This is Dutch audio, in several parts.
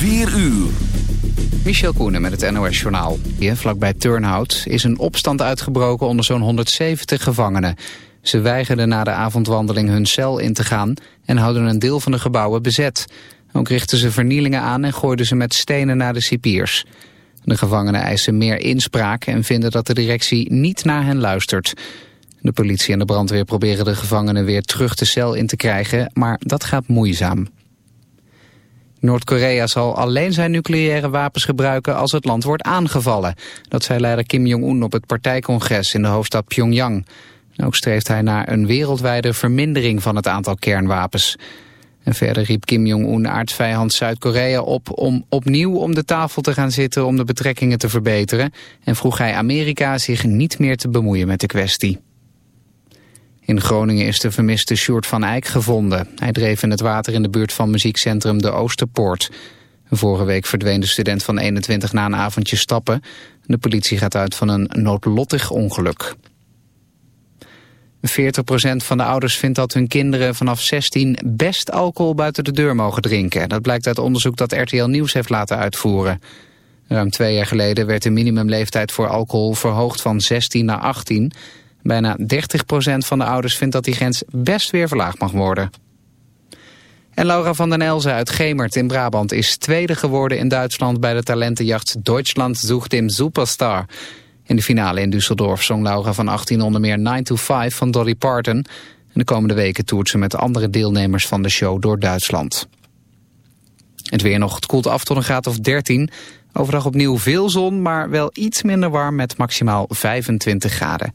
4 uur. Michel Koenen met het NOS-journaal. Vlakbij Turnhout, is een opstand uitgebroken onder zo'n 170 gevangenen. Ze weigerden na de avondwandeling hun cel in te gaan... en houden een deel van de gebouwen bezet. Ook richtten ze vernielingen aan en gooiden ze met stenen naar de cipiers. De gevangenen eisen meer inspraak en vinden dat de directie niet naar hen luistert. De politie en de brandweer proberen de gevangenen weer terug de cel in te krijgen... maar dat gaat moeizaam. Noord-Korea zal alleen zijn nucleaire wapens gebruiken als het land wordt aangevallen. Dat zei leider Kim Jong-un op het partijcongres in de hoofdstad Pyongyang. Ook streeft hij naar een wereldwijde vermindering van het aantal kernwapens. En verder riep Kim Jong-un aardsvijand Zuid-Korea op om opnieuw om de tafel te gaan zitten om de betrekkingen te verbeteren. En vroeg hij Amerika zich niet meer te bemoeien met de kwestie. In Groningen is de vermiste Sjoerd van Eyck gevonden. Hij dreef in het water in de buurt van muziekcentrum De Oosterpoort. Vorige week verdween de student van 21 na een avondje stappen. De politie gaat uit van een noodlottig ongeluk. 40% van de ouders vindt dat hun kinderen vanaf 16 best alcohol buiten de deur mogen drinken. Dat blijkt uit onderzoek dat RTL Nieuws heeft laten uitvoeren. Ruim twee jaar geleden werd de minimumleeftijd voor alcohol verhoogd van 16 naar 18. Bijna 30% van de ouders vindt dat die grens best weer verlaagd mag worden. En Laura van den Elzen uit Gemert in Brabant is tweede geworden in Duitsland bij de talentenjacht Deutschland zoekt im Superstar. In de finale in Düsseldorf zong Laura van 18 onder meer 9 to 5 van Dolly Parton. En de komende weken toert ze met andere deelnemers van de show door Duitsland. Het weer nog, het koelt af tot een graad of 13. Overdag opnieuw veel zon, maar wel iets minder warm met maximaal 25 graden.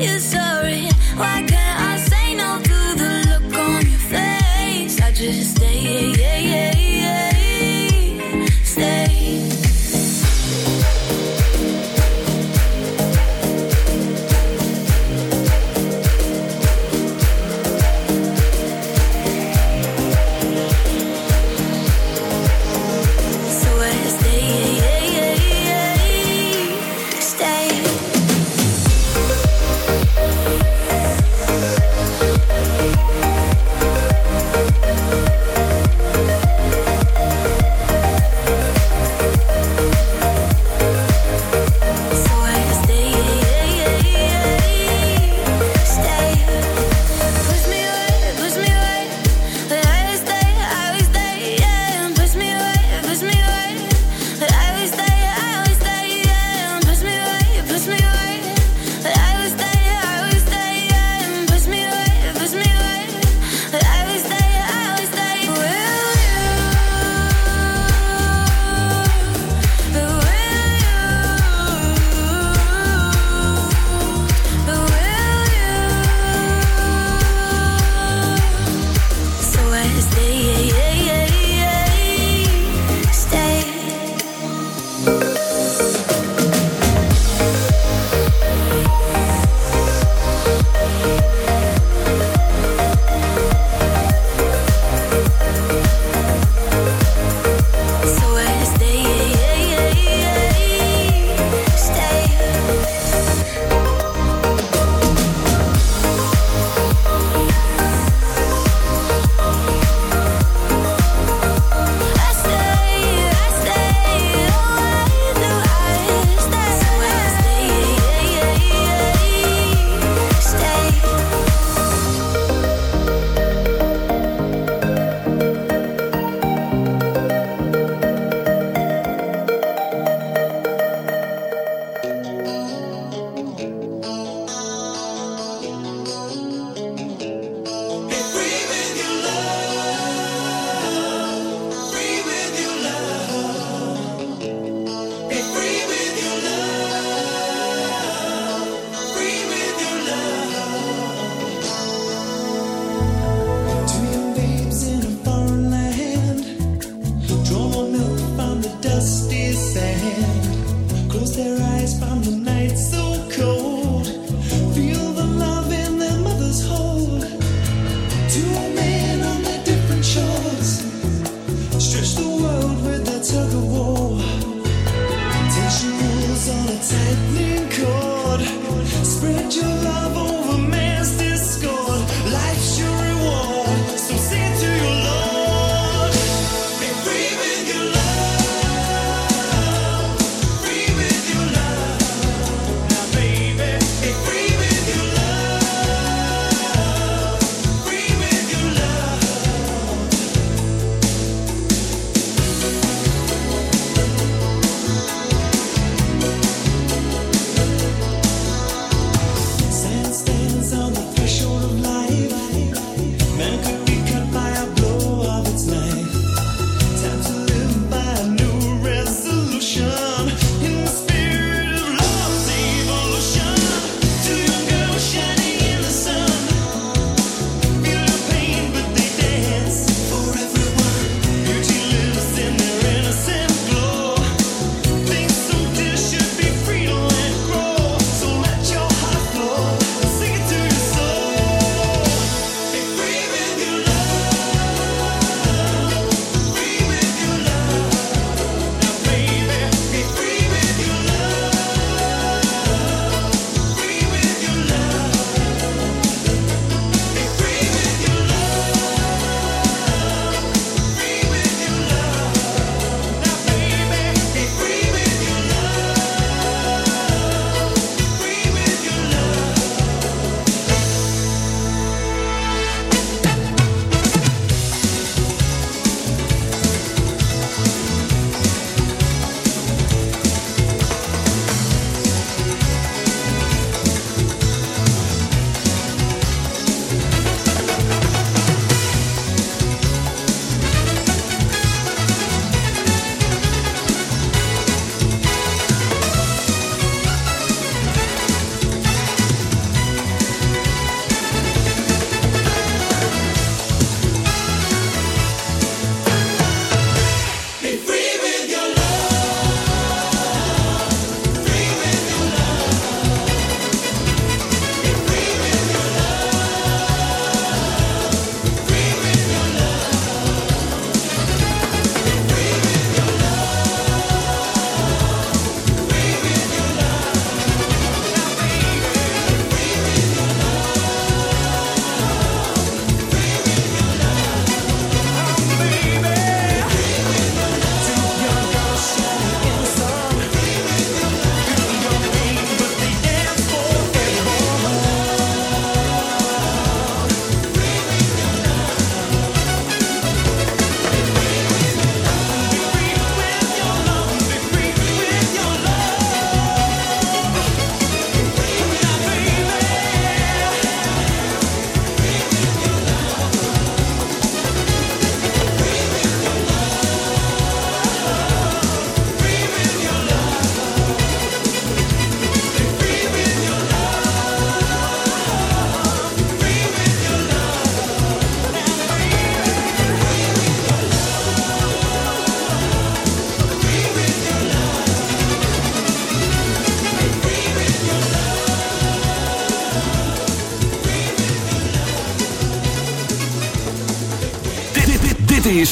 is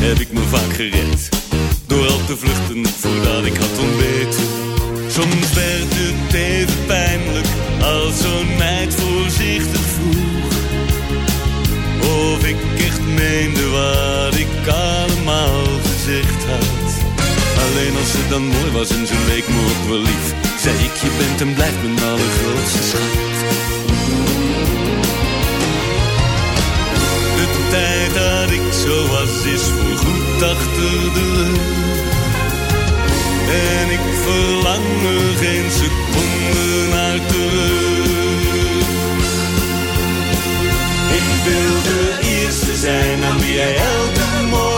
Heb ik me vaak gered. Door al te vluchten voordat ik had ontbeten. Soms werd het even pijnlijk Als zo'n meid voorzichtig vroeg. Of ik echt meende wat ik allemaal gezegd had. Alleen als ze dan mooi was en ze leek me ook wel lief Zei ik, je bent en blijft mijn allergrootste schat dat ik zo was is voorgoed achter de rug En ik verlang er geen seconde naar terug. Ik wil de eerste zijn aan wie elke morgen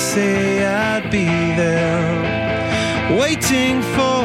say I'd be there, waiting for.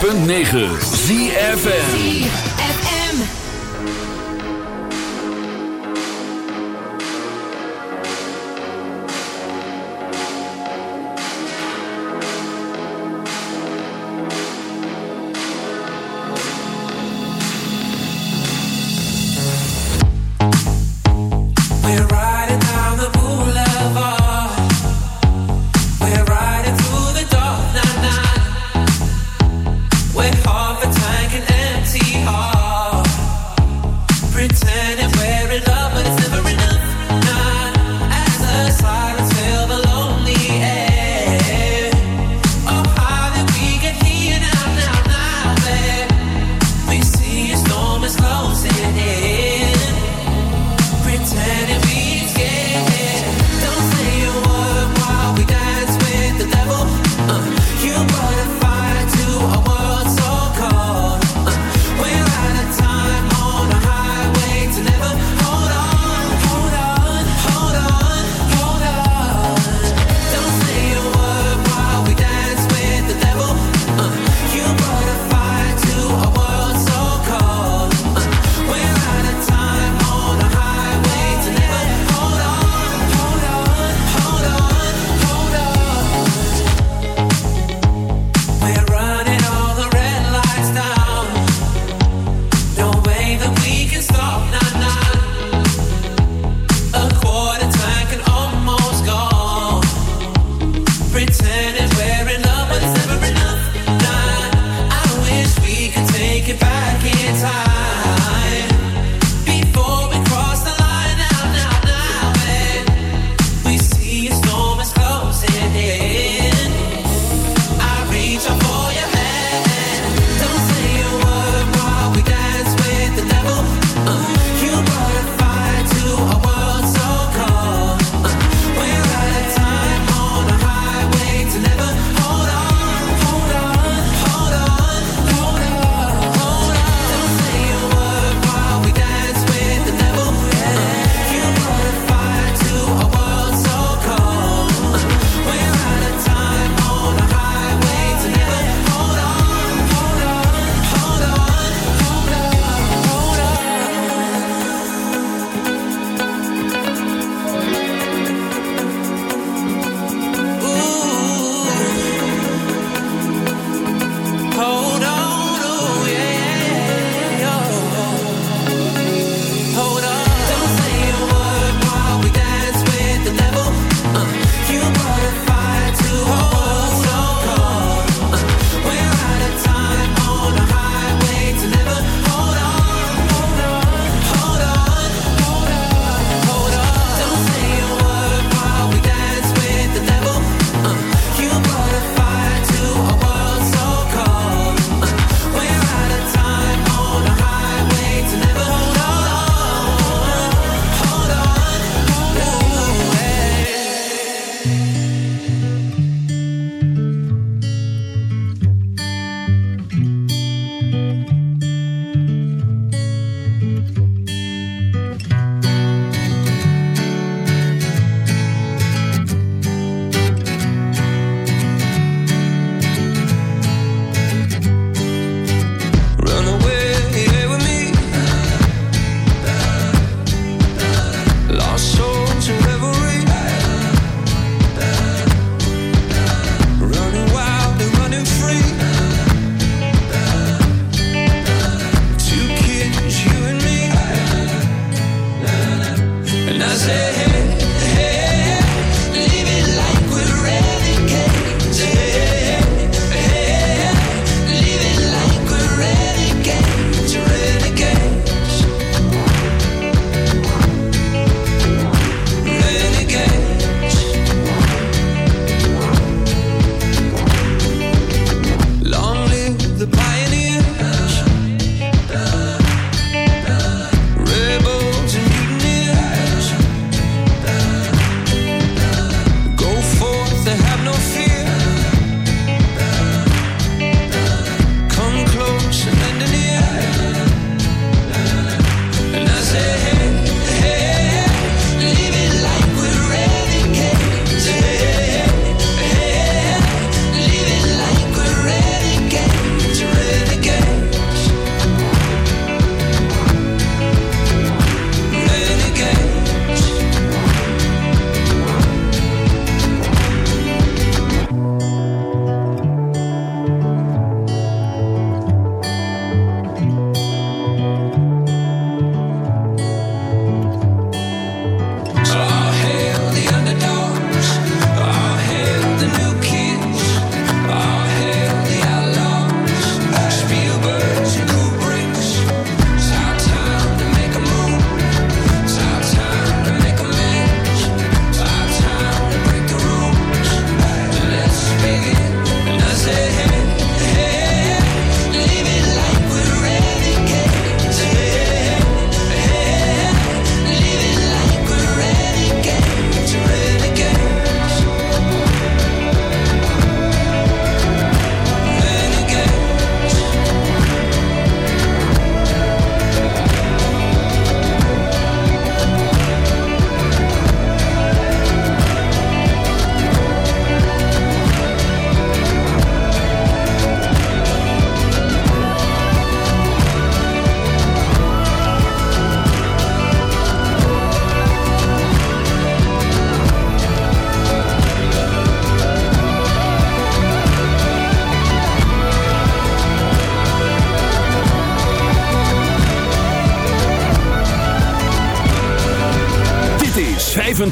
106.9 ZFM.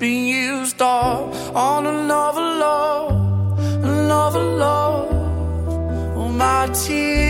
been used up on another love, another love. All my tears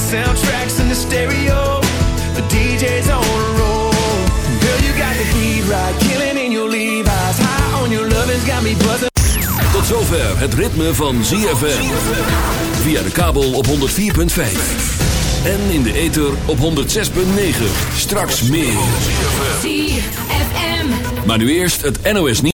Soundtracks in the stereo. The DJ's on a roll. Girl, you got the beat right. Killing in your Levi's. High on your lovin's got me buzzing. Tot zover het ritme van ZFM. Via de kabel op 104.5. En in de ether op 106.9. Straks meer. ZFM. Maar nu eerst het NOS nieuws.